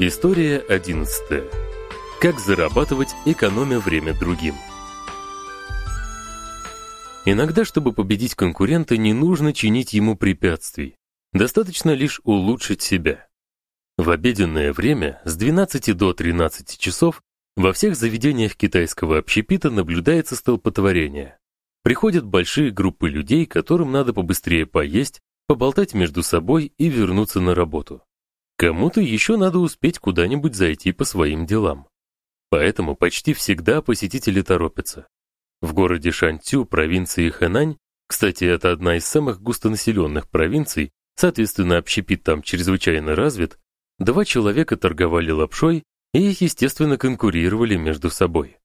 История 11. Как зарабатывать, экономя время другим. Иногда, чтобы победить конкурента, не нужно чинить ему препятствий. Достаточно лишь улучшить себя. В обеденное время с 12 до 13 часов во всех заведениях китайского общепита наблюдается столпотворение. Приходят большие группы людей, которым надо побыстрее поесть, поболтать между собой и вернуться на работу. Кому-то еще надо успеть куда-нибудь зайти по своим делам. Поэтому почти всегда посетители торопятся. В городе Шанцю, провинции Хэнань, кстати, это одна из самых густонаселенных провинций, соответственно, общепит там чрезвычайно развит, два человека торговали лапшой и, естественно, конкурировали между собой.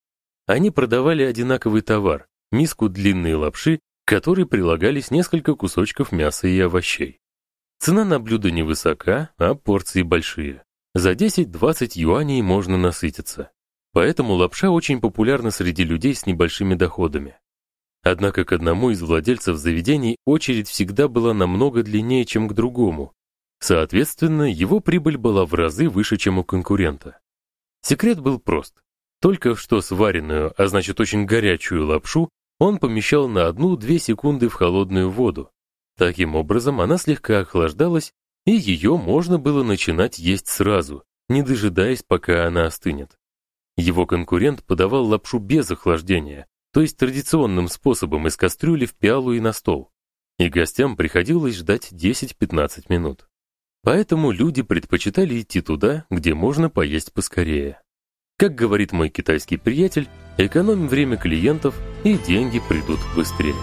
Они продавали одинаковый товар миску длинной лапши, к которой прилагались несколько кусочков мяса и овощей. Цена на блюдо невысока, а порции большие. За 10-20 юаней можно насытиться. Поэтому лапша очень популярна среди людей с небольшими доходами. Однако к одному из владельцев заведений очередь всегда была намного длиннее, чем к другому. Соответственно, его прибыль была в разы выше, чем у конкурента. Секрет был прост. Только что сваренную, а значит очень горячую лапшу он помещал на 1-2 секунды в холодную воду, Таким образом, она слегка охлаждалась, и ее можно было начинать есть сразу, не дожидаясь, пока она остынет. Его конкурент подавал лапшу без охлаждения, то есть традиционным способом из кастрюли в пиалу и на стол. И гостям приходилось ждать 10-15 минут. Поэтому люди предпочитали идти туда, где можно поесть поскорее. Как говорит мой китайский приятель, экономим время клиентов, и деньги придут быстрее.